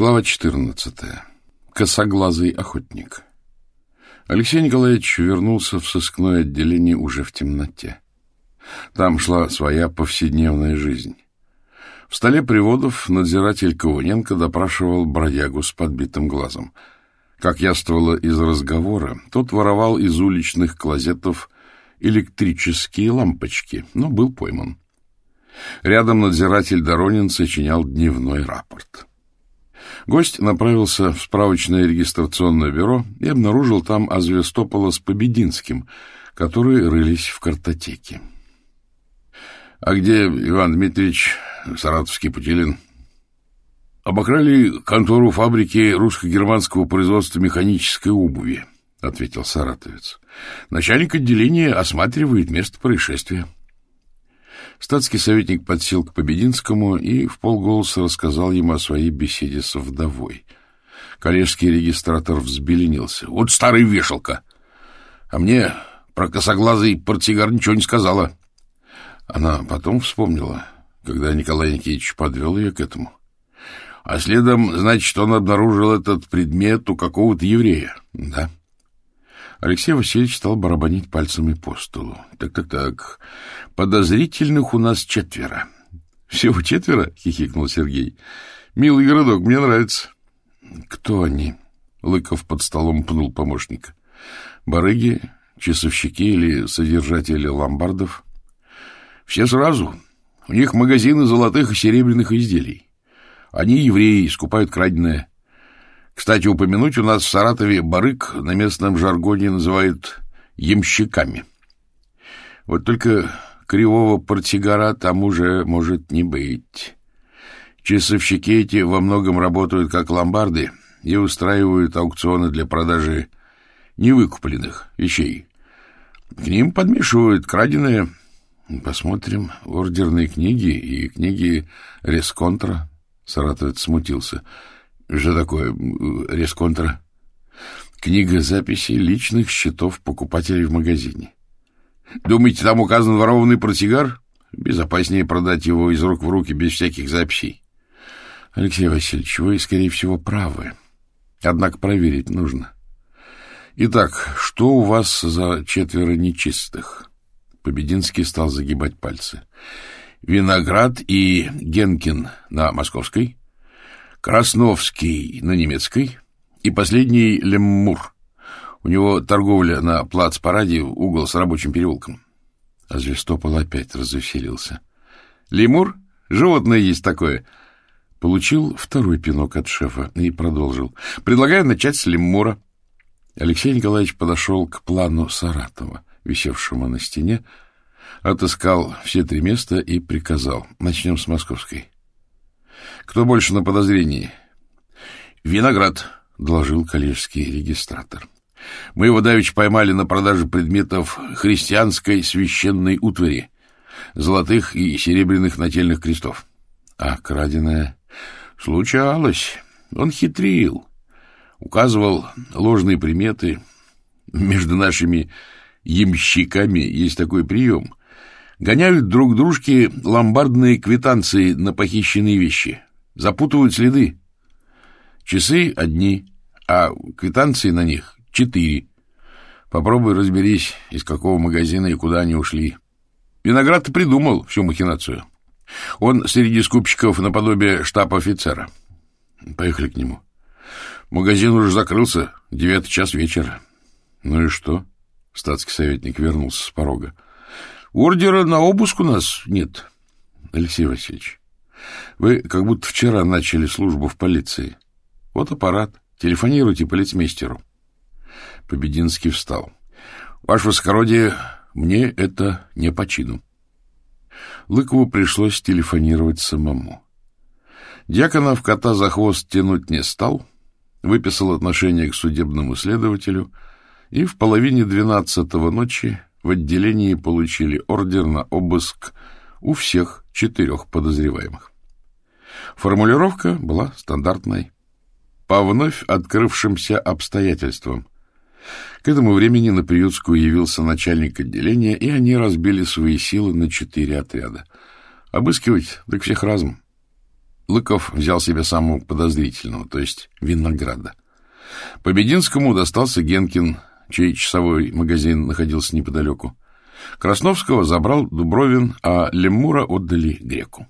Глава 14. Косоглазый охотник. Алексей Николаевич вернулся в сыскное отделение уже в темноте. Там шла своя повседневная жизнь. В столе приводов надзиратель Ковыненко допрашивал бродягу с подбитым глазом. Как яствовало из разговора, тот воровал из уличных клозетов электрические лампочки, но был пойман. Рядом надзиратель Доронин сочинял дневной рапорт. Гость направился в справочное регистрационное бюро и обнаружил там Азвестопола с Побединским, которые рылись в картотеке. — А где Иван Дмитриевич, саратовский Путилин? — Обокрали контору фабрики русско-германского производства механической обуви, — ответил саратовец. — Начальник отделения осматривает место происшествия. — Статский советник подсел к Побединскому и в полголоса рассказал ему о своей беседе с вдовой. Коллежский регистратор взбеленился. — Вот старый вешалка! А мне про косоглазый портсигар ничего не сказала. Она потом вспомнила, когда Николай Никитич подвел ее к этому. А следом, значит, он обнаружил этот предмет у какого-то еврея. Да. Алексей Васильевич стал барабанить пальцами по столу. Так-так-так, подозрительных у нас четверо. Всего четверо? — хихикнул Сергей. Милый городок, мне нравится. Кто они? Лыков под столом пнул помощника. Барыги, часовщики или содержатели ломбардов? Все сразу. У них магазины золотых и серебряных изделий. Они, евреи, скупают краденое. Кстати, упомянуть, у нас в Саратове барык на местном жаргоне называют ямщиками. Вот только кривого портсигара там уже может не быть. Часовщики эти во многом работают как ломбарды и устраивают аукционы для продажи невыкупленных вещей. К ним подмешивают краденые. Посмотрим ордерные книги и книги Ресконтра. Саратовец смутился. Что такое ресконтра? Книга записей личных счетов покупателей в магазине. Думаете, там указан ворованный портсигар? Безопаснее продать его из рук в руки без всяких записей. Алексей Васильевич, вы, скорее всего, правы. Однако проверить нужно. Итак, что у вас за четверо нечистых? Побединский стал загибать пальцы. Виноград и Генкин на Московской, Красновский на немецкой и последний Леммур. У него торговля на плац-параде, угол с рабочим переулком. А Звездопол опять развеселился. Лемур? Животное есть такое. Получил второй пинок от шефа и продолжил. Предлагаю начать с Леммура. Алексей Николаевич подошел к плану Саратова, висевшему на стене, отыскал все три места и приказал. Начнем с московской. Кто больше на подозрении? Виноград, доложил коллежский регистратор. Мы его давеча поймали на продаже предметов христианской священной утвари, золотых и серебряных нательных крестов. А краденое случалось. Он хитрил, указывал ложные приметы. Между нашими ямщиками есть такой прием. Гоняют друг дружке ломбардные квитанции на похищенные вещи. Запутывают следы. Часы одни, а квитанции на них четыре. Попробуй разберись, из какого магазина и куда они ушли. Виноград придумал всю махинацию. Он среди скупщиков наподобие штаб-офицера. Поехали к нему. Магазин уже закрылся, девятый час вечера. Ну и что? Статский советник вернулся с порога. Ордера на обыск у нас нет. Алексей Васильевич, вы как будто вчера начали службу в полиции. Вот аппарат. Телефонируйте полицмейстеру. Побединский встал. Ваше высокородие, мне это не по чину. Лыкову пришлось телефонировать самому. Дьяконов кота за хвост тянуть не стал, выписал отношение к судебному следователю, и в половине двенадцатого ночи в отделении получили ордер на обыск у всех четырех подозреваемых. Формулировка была стандартной. По вновь открывшимся обстоятельствам. К этому времени на приютскую явился начальник отделения, и они разбили свои силы на четыре отряда. Обыскивать, так всех разом. Лыков взял себе самого подозрительного, то есть Винограда. Побединскому достался Генкин, чей часовой магазин находился неподалеку. Красновского забрал Дубровин, а Лемура отдали Греку.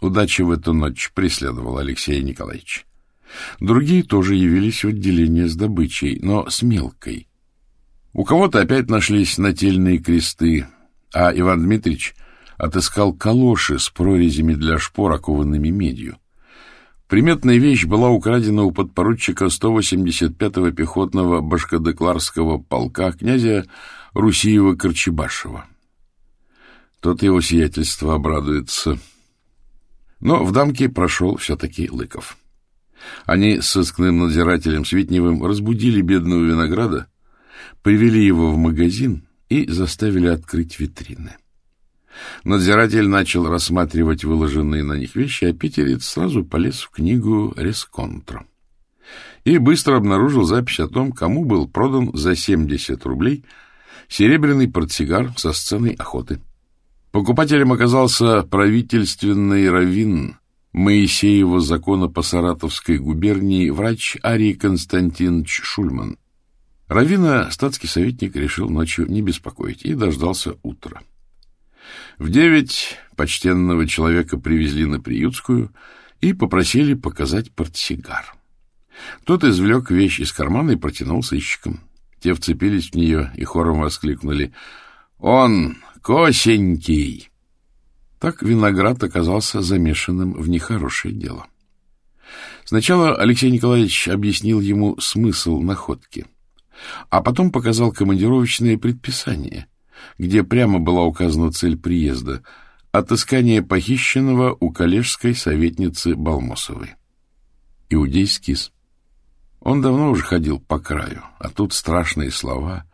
Удача в эту ночь преследовала Алексея Николаевича. Другие тоже явились в отделение с добычей, но с мелкой. У кого-то опять нашлись нательные кресты, а Иван Дмитриевич отыскал калоши с прорезями для шпор, окованными медью. Приметная вещь была украдена у подпоручика 185-го пехотного башкодекларского полка князя Русиева-Корчебашева. Тот его сиятельство обрадуется. Но в дамке прошел все-таки Лыков. Они с сыскным надзирателем Светневым разбудили бедного винограда, привели его в магазин и заставили открыть витрины. Надзиратель начал рассматривать выложенные на них вещи, а питерец сразу полез в книгу «Ресконтро» и быстро обнаружил запись о том, кому был продан за 70 рублей серебряный портсигар со сценой охоты. Покупателем оказался правительственный раввин Моисеева закона по Саратовской губернии врач Арий Константинович Шульман. Равина статский советник решил ночью не беспокоить и дождался утра. В девять почтенного человека привезли на Приютскую и попросили показать портсигар. Тот извлек вещь из кармана и протянул сыщикам. Те вцепились в нее и хором воскликнули «Он косенький!» Так Виноград оказался замешанным в нехорошее дело. Сначала Алексей Николаевич объяснил ему смысл находки, а потом показал командировочное предписание, где прямо была указана цель приезда — отыскание похищенного у коллежской советницы Балмосовой. Иудей скис. Он давно уже ходил по краю, а тут страшные слова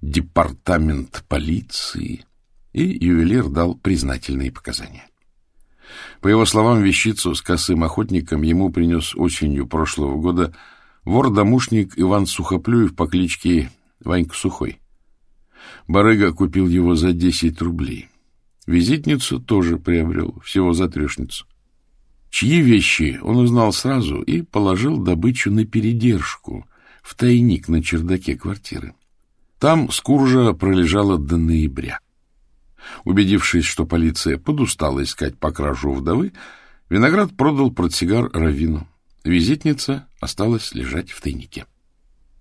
«департамент полиции», и ювелир дал признательные показания. По его словам, вещицу с косым охотником ему принес осенью прошлого года вор-домушник Иван Сухоплюев по кличке Ванька Сухой. Барыга купил его за десять рублей. Визитницу тоже приобрел, всего за трешницу. Чьи вещи он узнал сразу и положил добычу на передержку, в тайник на чердаке квартиры. Там скуржа пролежала до ноября. Убедившись, что полиция подустала искать по кражу вдовы, Виноград продал портсигар Равину. Визитница осталась лежать в тайнике.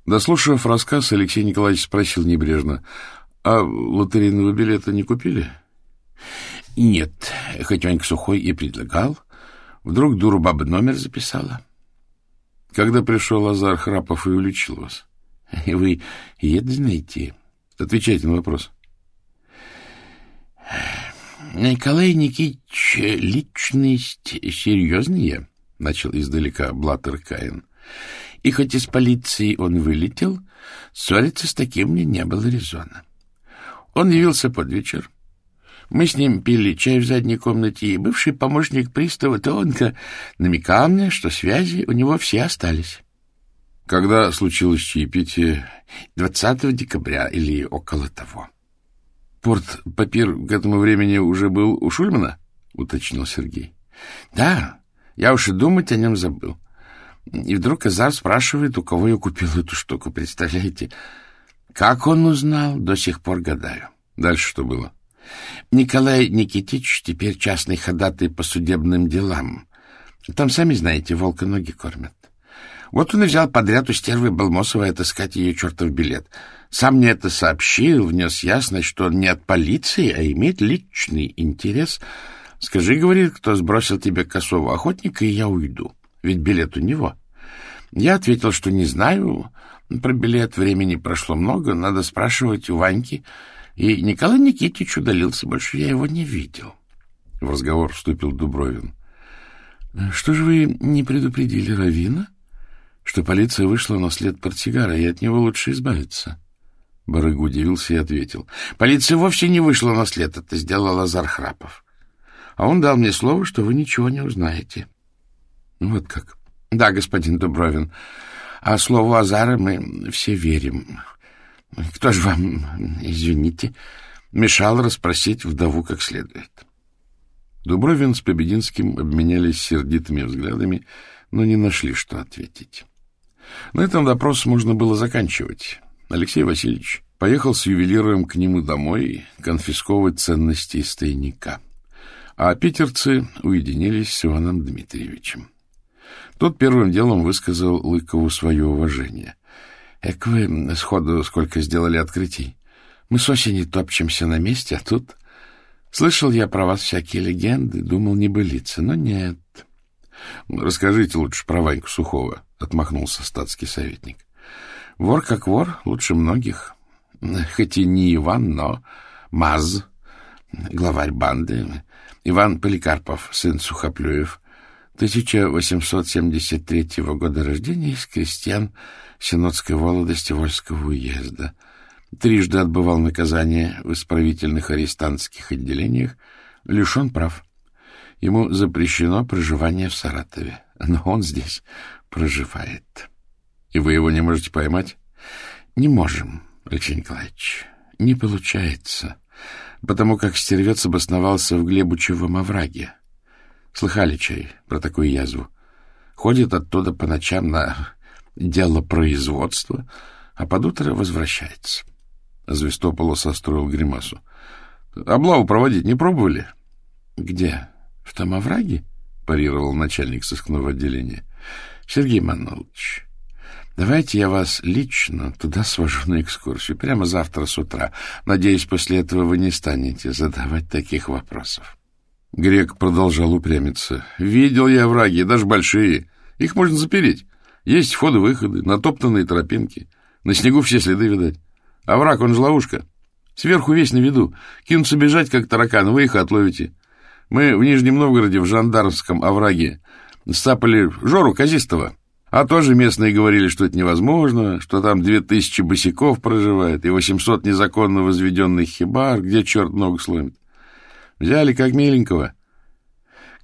Дослушав рассказ, Алексей Николаевич спросил небрежно, «А лотерейного билета не купили?» «Нет, хоть Ванька Сухой и предлагал. Вдруг дуру баба номер записала». «Когда пришел Азар Храпов и уличил вас?» «Вы это знаете?» «Отвечайте на вопрос». Николай Никитич личность серьезная, — начал издалека Блаттер Каин. И хоть из полиции он вылетел, ссориться с таким мне не было резона. Он явился под вечер. Мы с ним пили чай в задней комнате, и бывший помощник пристава тонко намекал мне, что связи у него все остались. Когда случилось чаепитие? 20 декабря или около того. Порт-папир к этому времени уже был у Шульмана? — уточнил Сергей. — Да, я уж и думать о нем забыл. И вдруг Азар спрашивает, у кого я купил эту штуку, представляете? Как он узнал, до сих пор гадаю. Дальше что было? Николай Никитич теперь частный ходатай по судебным делам. Там, сами знаете, волка ноги кормят. Вот он и взял подряд у стервы Балмосовой отыскать ее чертов билет — сам мне это сообщил, внес ясность, что он не от полиции, а имеет личный интерес. Скажи, говорит, кто сбросил тебе косого охотника, и я уйду. Ведь билет у него. Я ответил, что не знаю. Про билет времени прошло много, надо спрашивать у Ваньки. И Николай Никитич удалился, больше я его не видел. В разговор вступил Дубровин. — Что же вы не предупредили Равина, что полиция вышла на след портсигара, и от него лучше избавиться? — Барыга удивился и ответил. — Полиция вовсе не вышла на след, это сделал Лазар Храпов. А он дал мне слово, что вы ничего не узнаете. — Вот как? — Да, господин Дубровин. А слову Азара мы все верим. Кто же вам, извините, мешал расспросить вдову как следует? Дубровин с Побединским обменялись сердитыми взглядами, но не нашли, что ответить. На этом допрос можно было заканчивать. Алексей Васильевич поехал с ювелиром к нему домой конфисковывать ценности из тайника. А питерцы уединились с Иваном Дмитриевичем. Тот первым делом высказал Лыкову свое уважение. — Эк вы сходу сколько сделали открытий. Мы с осени топчемся на месте, а тут... Слышал я про вас всякие легенды, думал, не былицы, но нет. — Расскажите лучше про Ваньку Сухого, — отмахнулся статский советник. — Вор как вор, лучше многих. Хоть и не Иван, но Маз, главарь банды, Иван Поликарпов, сын Сухоплюев, 1873 года рождения из крестьян Синодской володости Вольского уезда — трижды отбывал наказание в исправительных арестантских отделениях, лишен прав. Ему запрещено проживание в Саратове, но он здесь проживает. И вы его не можете поймать? Не можем, Алексей Николаевич. Не получается, потому как стервец обосновался в Глебучевом овраге. Слыхали, чай, про такую язву? Ходит оттуда по ночам на дело производства, а под утро возвращается. Звестопола состроил гримасу. — Облаву проводить не пробовали? — Где? В том овраге? — парировал начальник сыскного отделения. — Сергей Манулович, давайте я вас лично туда свожу на экскурсию, прямо завтра с утра. Надеюсь, после этого вы не станете задавать таких вопросов. Грек продолжал упрямиться. — Видел я овраги, даже большие. Их можно запереть. Есть входы-выходы, натоптанные тропинки. На снегу все следы видать. А враг, он же ловушка. Сверху весь на виду. Кинутся бежать, как тараканы, вы их отловите. Мы в Нижнем Новгороде, в жандармском овраге, сцапали Жору Казистого. А тоже местные говорили, что это невозможно, что там две тысячи босиков проживает и восемьсот незаконно возведенных хибар, где черт ногу сломит. Взяли как миленького.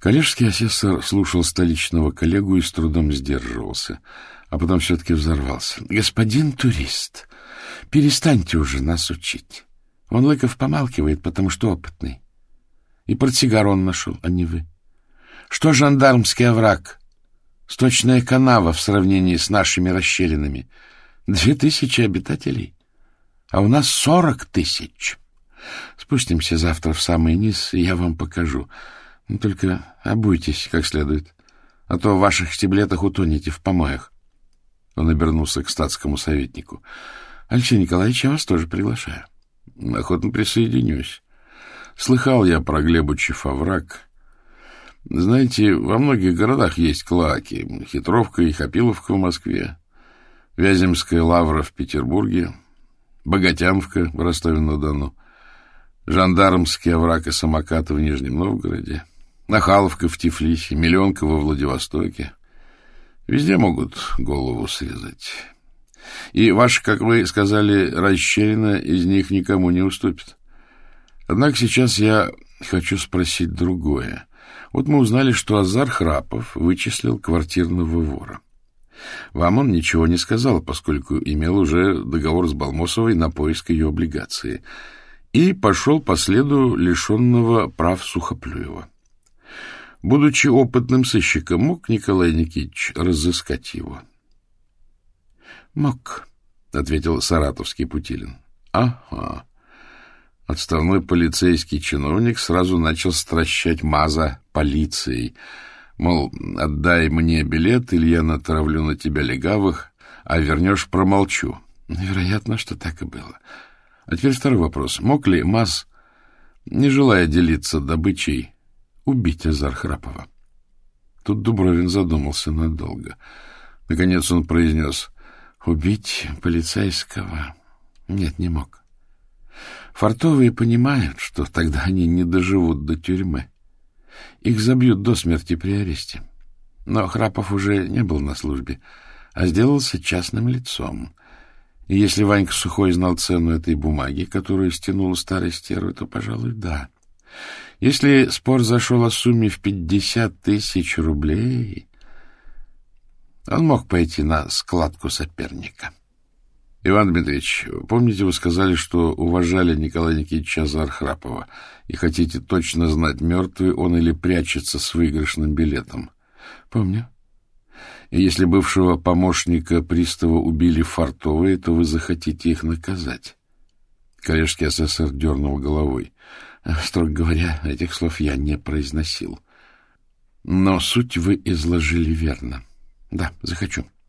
Коллежский асессор слушал столичного коллегу и с трудом сдерживался, а потом все-таки взорвался. — Господин турист, Перестаньте уже нас учить. Он Лыков помалкивает, потому что опытный. И портсигар он нашел, а не вы. Что жандармский овраг? Сточная канава в сравнении с нашими расщелинами. Две тысячи обитателей. А у нас сорок тысяч. Спустимся завтра в самый низ, и я вам покажу. Но только обуйтесь как следует, а то в ваших стеблетах утонете в помоях. Он обернулся к статскому советнику. Алексей Николаевич, я вас тоже приглашаю. Охотно присоединюсь. Слыхал я про Глебучев овраг. Знаете, во многих городах есть клаки. Хитровка и Хапиловка в Москве, Вяземская лавра в Петербурге, Богатямовка в Ростове-на-Дону, Жандармский овраг и самокат в Нижнем Новгороде, Нахаловка в Тифлисе, Миллионка во Владивостоке. Везде могут голову срезать. И ваша, как вы сказали, расщелина из них никому не уступит. Однако сейчас я хочу спросить другое. Вот мы узнали, что Азар Храпов вычислил квартирного вора. Вам он ничего не сказал, поскольку имел уже договор с Балмосовой на поиск ее облигации и пошел по следу лишенного прав Сухоплюева. Будучи опытным сыщиком, мог Николай Никитич разыскать его? —— Мог, — ответил саратовский Путилин. — Ага. Отставной полицейский чиновник сразу начал стращать Маза полицией. Мол, отдай мне билет, или я натравлю на тебя легавых, а вернешь — промолчу. Вероятно, что так и было. А теперь второй вопрос. Мог ли Маз, не желая делиться добычей, убить Азар Храпова? Тут Дубровин задумался надолго. Наконец он произнес — Убить полицейского? Нет, не мог. Фартовые понимают, что тогда они не доживут до тюрьмы. Их забьют до смерти при аресте. Но Храпов уже не был на службе, а сделался частным лицом. И если Ванька Сухой знал цену этой бумаги, которую стянула старая стерва, то, пожалуй, да. Если спор зашел о сумме в пятьдесят тысяч рублей, он мог пойти на складку соперника. Иван Дмитриевич, помните, вы сказали, что уважали Николая Никитича Зархрапова и хотите точно знать, мертвый он или прячется с выигрышным билетом? Помню. И если бывшего помощника пристава убили фартовые, то вы захотите их наказать. Коллежский асессор дернул головой. Строго говоря, этих слов я не произносил. Но суть вы изложили верно. Да, захочу. —